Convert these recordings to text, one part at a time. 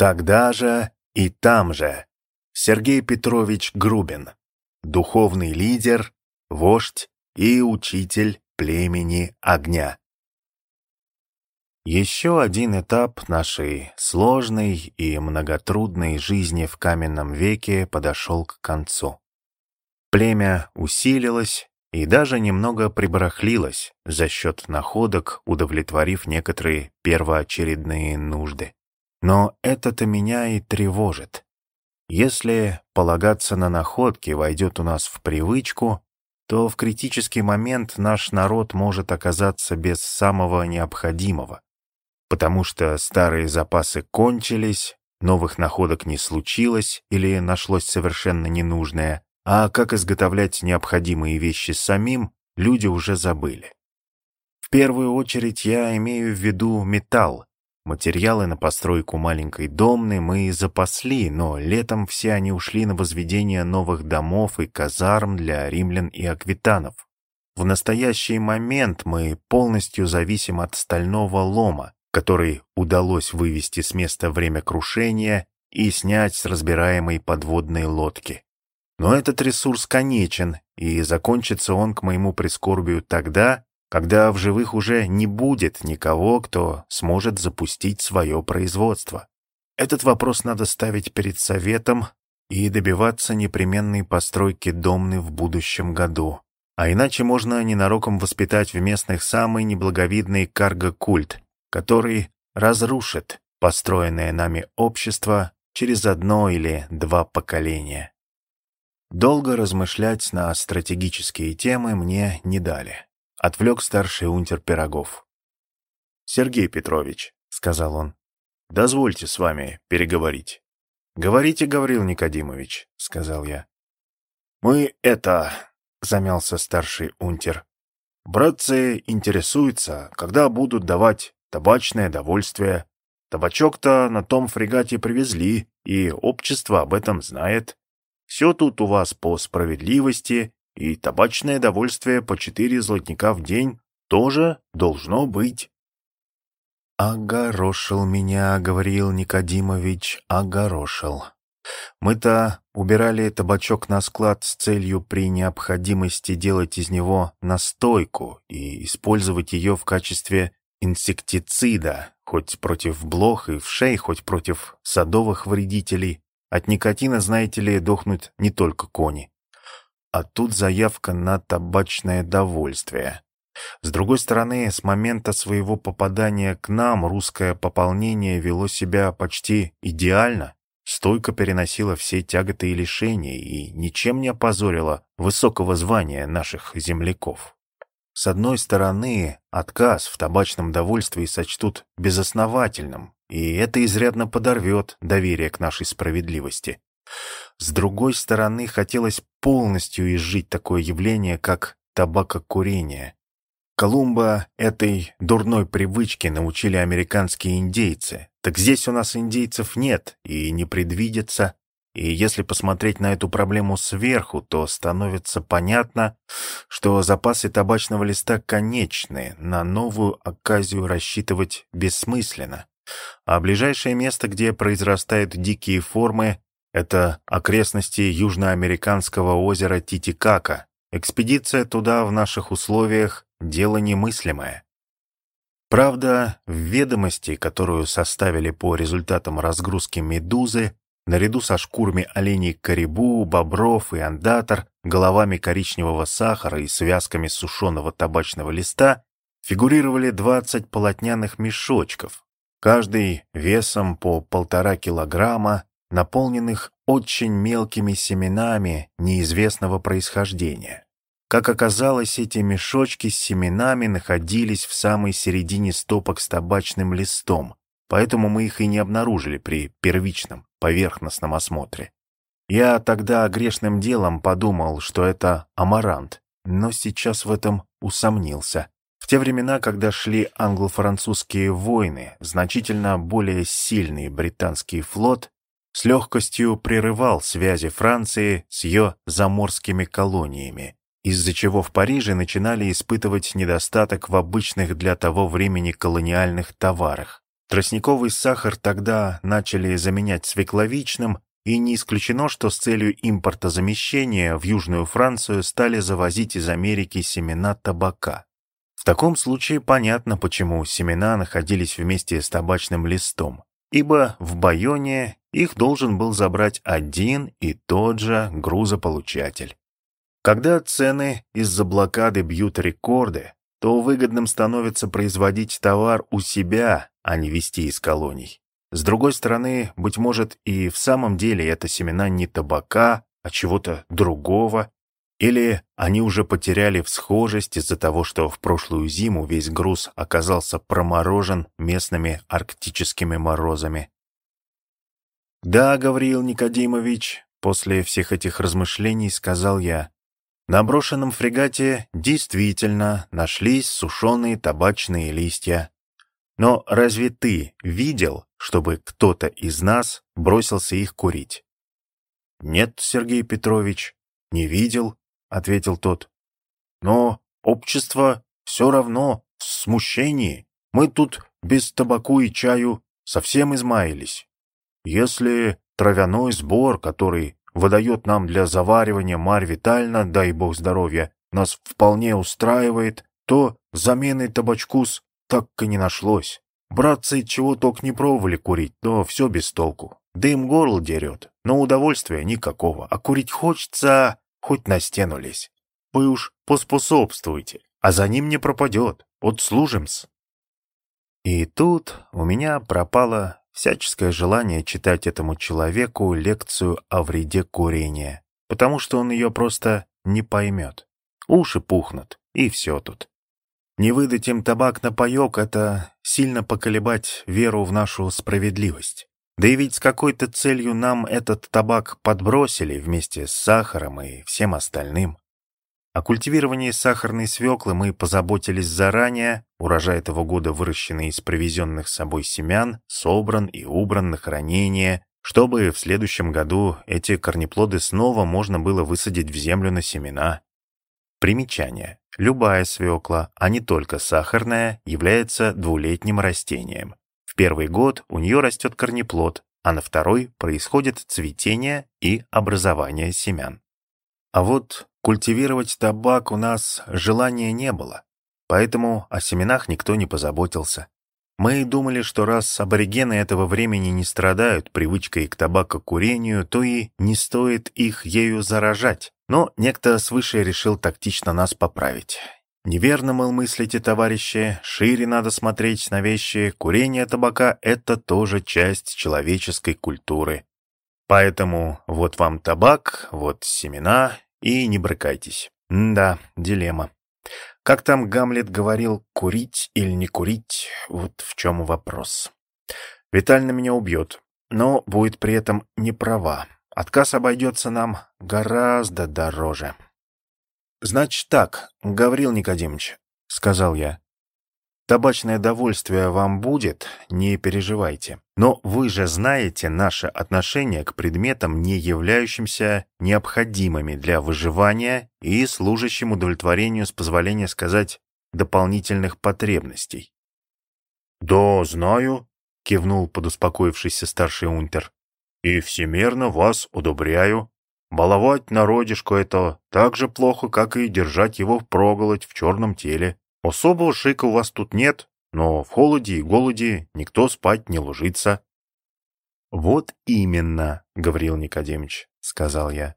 Тогда же и там же Сергей Петрович Грубин, духовный лидер, вождь и учитель племени огня. Еще один этап нашей сложной и многотрудной жизни в каменном веке подошел к концу. Племя усилилось и даже немного прибарахлилось за счет находок, удовлетворив некоторые первоочередные нужды. Но это-то меня и тревожит. Если полагаться на находки войдет у нас в привычку, то в критический момент наш народ может оказаться без самого необходимого, потому что старые запасы кончились, новых находок не случилось или нашлось совершенно ненужное, а как изготовлять необходимые вещи самим, люди уже забыли. В первую очередь я имею в виду металл, Материалы на постройку маленькой домны мы запасли, но летом все они ушли на возведение новых домов и казарм для римлян и аквитанов. В настоящий момент мы полностью зависим от стального лома, который удалось вывести с места время крушения и снять с разбираемой подводной лодки. Но этот ресурс конечен, и закончится он, к моему прискорбию, тогда, когда в живых уже не будет никого, кто сможет запустить свое производство. Этот вопрос надо ставить перед Советом и добиваться непременной постройки домны в будущем году. А иначе можно ненароком воспитать в местных самый неблаговидный карго-культ, который разрушит построенное нами общество через одно или два поколения. Долго размышлять на стратегические темы мне не дали отвлек старший унтер Пирогов. «Сергей Петрович», — сказал он, — «дозвольте с вами переговорить». «Говорите, Гаврил Никодимович», — сказал я. «Мы это...» — замялся старший унтер. «Братцы интересуются, когда будут давать табачное довольствие. Табачок-то на том фрегате привезли, и общество об этом знает. Все тут у вас по справедливости и табачное довольствие по четыре золотника в день тоже должно быть. «Огорошил меня, — говорил Никодимович, — огорошил. Мы-то убирали табачок на склад с целью при необходимости делать из него настойку и использовать ее в качестве инсектицида, хоть против блох и вшей, хоть против садовых вредителей. От никотина, знаете ли, дохнут не только кони а тут заявка на табачное довольствие. С другой стороны, с момента своего попадания к нам русское пополнение вело себя почти идеально, стойко переносило все тяготы и лишения и ничем не опозорило высокого звания наших земляков. С одной стороны, отказ в табачном довольстве сочтут безосновательным, и это изрядно подорвет доверие к нашей справедливости. С другой стороны, хотелось полностью изжить такое явление, как табакокурение. Колумба этой дурной привычке научили американские индейцы. Так здесь у нас индейцев нет и не предвидится. И если посмотреть на эту проблему сверху, то становится понятно, что запасы табачного листа конечны, на новую оказию рассчитывать бессмысленно. А ближайшее место, где произрастают дикие формы, это окрестности южноамериканского озера Титикака. Экспедиция туда в наших условиях – дело немыслимое. Правда, в ведомости, которую составили по результатам разгрузки «Медузы», наряду со шкурами оленей карибу, бобров и андатор, головами коричневого сахара и связками сушеного табачного листа, фигурировали 20 полотняных мешочков, каждый весом по полтора килограмма наполненных очень мелкими семенами неизвестного происхождения. Как оказалось, эти мешочки с семенами находились в самой середине стопок с табачным листом, поэтому мы их и не обнаружили при первичном, поверхностном осмотре. Я тогда грешным делом подумал, что это амарант, но сейчас в этом усомнился. В те времена, когда шли англо-французские войны, значительно более сильный британский флот с легкостью прерывал связи Франции с ее заморскими колониями, из-за чего в Париже начинали испытывать недостаток в обычных для того времени колониальных товарах. Тростниковый сахар тогда начали заменять свекловичным, и не исключено, что с целью импортозамещения в Южную Францию стали завозить из Америки семена табака. В таком случае понятно, почему семена находились вместе с табачным листом, ибо в Байоне их должен был забрать один и тот же грузополучатель. Когда цены из-за блокады бьют рекорды, то выгодным становится производить товар у себя, а не везти из колоний. С другой стороны, быть может, и в самом деле это семена не табака, а чего-то другого, или они уже потеряли всхожесть из-за того, что в прошлую зиму весь груз оказался проморожен местными арктическими морозами. «Да, Гавриил Никодимович», — после всех этих размышлений сказал я, «на брошенном фрегате действительно нашлись сушеные табачные листья. Но разве ты видел, чтобы кто-то из нас бросился их курить?» «Нет, Сергей Петрович, не видел», — ответил тот. «Но общество все равно в смущении. Мы тут без табаку и чаю совсем измаялись. Если травяной сбор, который выдает нам для заваривания Марь Витальна, дай бог здоровья, нас вполне устраивает, то замены табачкус так и не нашлось. Братцы чего только не пробовали курить, но все без толку. Дым горло дерет, но удовольствия никакого, а курить хочется хоть на стену лезь. Вы уж поспособствуйте, а за ним не пропадет. Вот служим-с. И тут у меня пропало всяческое желание читать этому человеку лекцию о вреде курения, потому что он ее просто не поймет. Уши пухнут, и все тут. Не выдать им табак на паек — это сильно поколебать веру в нашу справедливость. Да и ведь с какой-то целью нам этот табак подбросили вместе с сахаром и всем остальным. О культивировании сахарной свеклы мы позаботились заранее, урожай этого года, выращенный из привезенных с собой семян, собран и убран на хранение, чтобы в следующем году эти корнеплоды снова можно было высадить в землю на семена. Примечание. Любая свекла, а не только сахарная, является двулетним растением первый год у нее растет корнеплод, а на второй происходит цветение и образование семян. А вот культивировать табак у нас желания не было, поэтому о семенах никто не позаботился. Мы думали, что раз аборигены этого времени не страдают привычкой к табакокурению, то и не стоит их ею заражать. Но некто свыше решил тактично нас поправить. Неверно, мол, мыслите, товарищи, шире надо смотреть на вещи, курение табака — это тоже часть человеческой культуры. Поэтому вот вам табак, вот семена, и не брыкайтесь. М да, дилемма. Как там Гамлет говорил, курить или не курить, вот в чем вопрос. Витальна меня убьет, но будет при этом не права. Отказ обойдется нам гораздо дороже. «Значит так, Гаврил Никодимович», — сказал я. «Табачное довольствие вам будет, не переживайте. Но вы же знаете наше отношение к предметам, не являющимся необходимыми для выживания и служащим удовлетворению, с позволения сказать, дополнительных потребностей». «Да, знаю», — кивнул подуспокоившийся старший унтер. «И всемерно вас удобряю. Баловать народишко это так же плохо, как и держать его впроголодь в черном теле. Особого шика у вас тут нет, но в холоде и голоде никто спать не ложится. — Вот именно, — Гаврил Никодимович, — сказал я.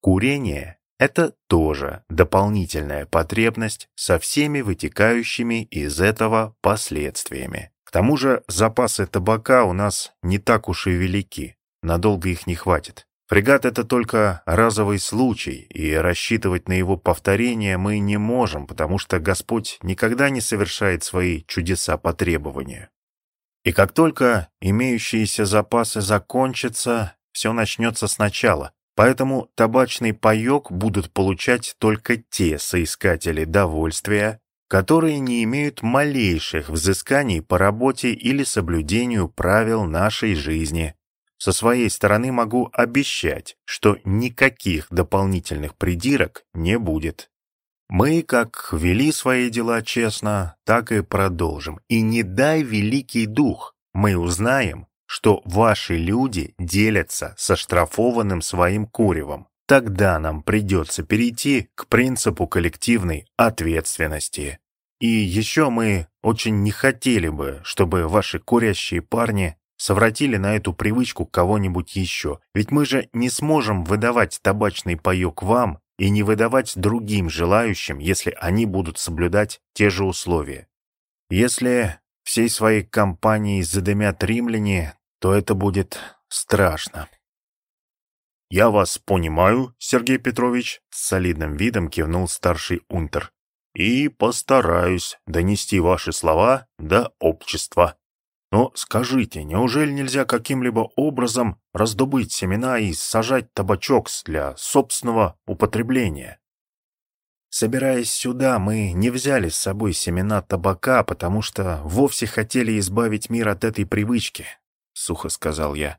Курение — это тоже дополнительная потребность со всеми вытекающими из этого последствиями. К тому же запасы табака у нас не так уж и велики, надолго их не хватит. Фрегат — это только разовый случай, и рассчитывать на его повторение мы не можем, потому что Господь никогда не совершает свои чудеса по требованию. И как только имеющиеся запасы закончатся, все начнется сначала. Поэтому табачный паек будут получать только те соискатели довольствия, которые не имеют малейших взысканий по работе или соблюдению правил нашей жизни, со своей стороны могу обещать, что никаких дополнительных придирок не будет. Мы как вели свои дела честно, так и продолжим. И не дай великий дух, мы узнаем, что ваши люди делятся со штрафованным своим куревом. Тогда нам придется перейти к принципу коллективной ответственности. И еще мы очень не хотели бы, чтобы ваши курящие парни совратили на эту привычку кого-нибудь еще, ведь мы же не сможем выдавать табачный паек вам и не выдавать другим желающим, если они будут соблюдать те же условия. Если всей своей компанией задымят римляне, то это будет страшно. «Я вас понимаю, Сергей Петрович», — с солидным видом кивнул старший унтер. «И постараюсь донести ваши слова до общества». Но скажите, неужели нельзя каким-либо образом раздобыть семена и сажать табачок для собственного употребления? Собираясь сюда, мы не взяли с собой семена табака, потому что вовсе хотели избавить мир от этой привычки, — сухо сказал я.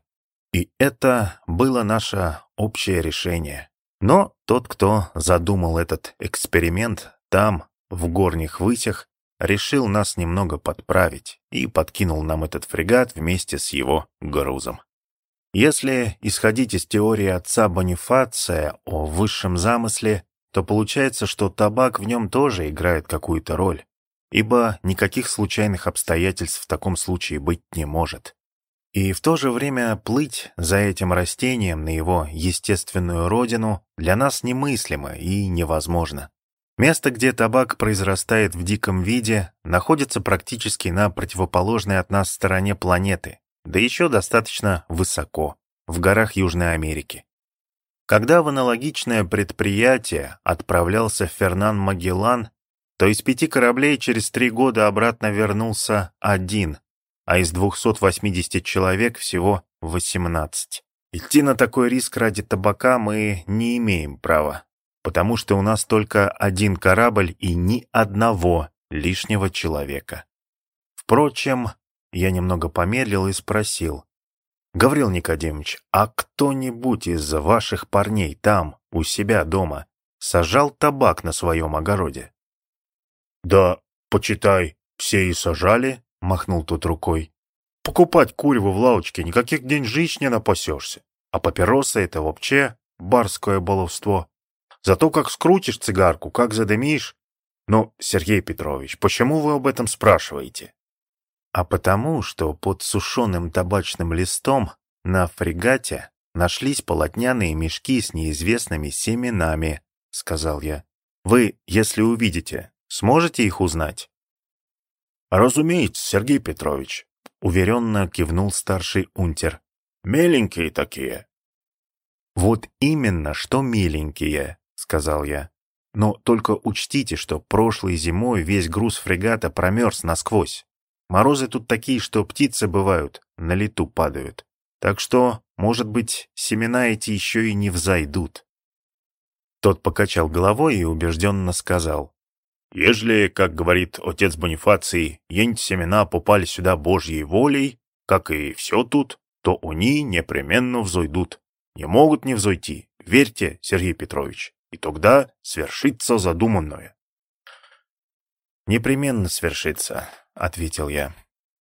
И это было наше общее решение. Но тот, кто задумал этот эксперимент там, в горних высях, решил нас немного подправить и подкинул нам этот фрегат вместе с его грузом. Если исходить из теории отца Бонифация о высшем замысле, то получается, что табак в нем тоже играет какую-то роль, ибо никаких случайных обстоятельств в таком случае быть не может. И в то же время плыть за этим растением на его естественную родину для нас немыслимо и невозможно. Место, где табак произрастает в диком виде, находится практически на противоположной от нас стороне планеты, да еще достаточно высоко, в горах Южной Америки. Когда в аналогичное предприятие отправлялся Фернан Магеллан, то из пяти кораблей через три года обратно вернулся один, а из 280 человек всего 18. Идти на такой риск ради табака мы не имеем права потому что у нас только один корабль и ни одного лишнего человека. Впрочем, я немного помедлил и спросил. «Гаврил Никодимович, а кто-нибудь из ваших парней там, у себя дома, сажал табак на своем огороде?» «Да, почитай, все и сажали», — махнул тут рукой. «Покупать курево в лавочке никаких деньжищ не напасешься, а папиросы — это вообще барское баловство. Зато как скрутишь цигарку, как задымишь. Ну, Сергей Петрович, почему вы об этом спрашиваете? А потому, что под сушеным табачным листом на фрегате нашлись полотняные мешки с неизвестными семенами, сказал я. Вы, если увидите, сможете их узнать? Разумеется, Сергей Петрович, уверенно кивнул старший унтер. Меленькие такие. Вот именно, что миленькие, сказал я. «Но только учтите, что прошлой зимой весь груз фрегата промерз насквозь. Морозы тут такие, что птицы бывают, на лету падают. Так что, может быть, семена эти еще и не взойдут». Тот покачал головой и убежденно сказал. «Ежели, как говорит отец Бонифаций, ень семена попали сюда Божьей волей, как и все тут, то они непременно взойдут. Не могут не взойти, верьте, Сергей Петрович и тогда свершится задуманное. «Непременно свершится», — ответил я.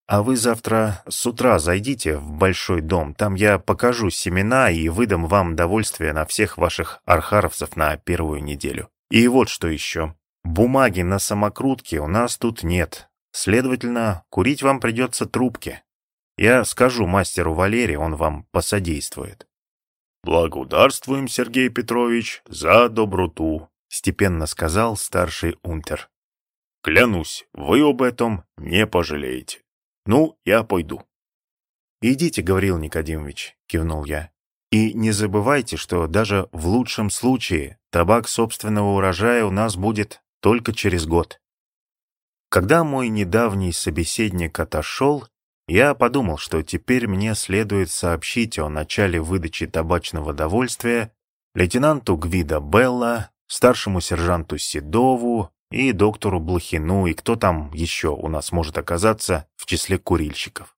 «А вы завтра с утра зайдите в большой дом, там я покажу семена и выдам вам довольствие на всех ваших архаровцев на первую неделю. И вот что еще. Бумаги на самокрутке у нас тут нет, следовательно, курить вам придется трубки. Я скажу мастеру Валерию, он вам посодействует». «Благодарствуем, Сергей Петрович, за доброту», — степенно сказал старший унтер. «Клянусь, вы об этом не пожалеете. Ну, я пойду». «Идите, Гаврил Никодимович», — кивнул я. «И не забывайте, что даже в лучшем случае табак собственного урожая у нас будет только через год». Когда мой недавний собеседник отошел, я подумал, что теперь мне следует сообщить о начале выдачи табачного довольствия лейтенанту Гвида Белла, старшему сержанту Седову и доктору Блохину, и кто там еще у нас может оказаться в числе курильщиков.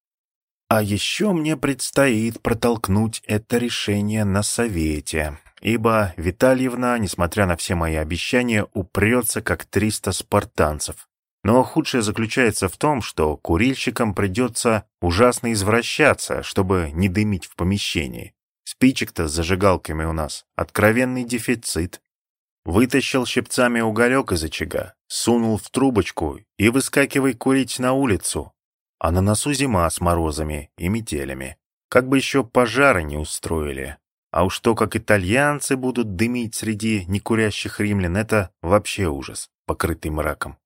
А еще мне предстоит протолкнуть это решение на совете, ибо Витальевна, несмотря на все мои обещания, упрется как триста спартанцев. Но худшее заключается в том, что курильщикам придется ужасно извращаться, чтобы не дымить в помещении. Спичек-то с зажигалками у нас откровенный дефицит. Вытащил щипцами уголек из очага, сунул в трубочку и выскакивай курить на улицу. А на носу зима с морозами и метелями. Как бы еще пожары не устроили. А уж то, как итальянцы будут дымить среди некурящих римлян, это вообще ужас, покрытый мраком.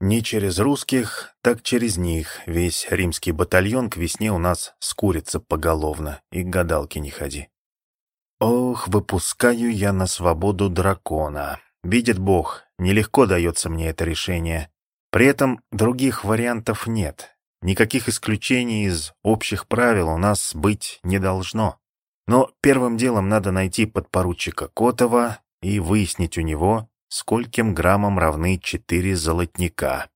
Не через русских, так через них весь римский батальон к весне у нас скурится поголовно, и гадалки не ходи. Ох, выпускаю я на свободу дракона. Видит Бог, нелегко дается мне это решение. При этом других вариантов нет. Никаких исключений из общих правил у нас быть не должно. Но первым делом надо найти подпоручика Котова и выяснить у него, скольким граммам равны четыре золотника.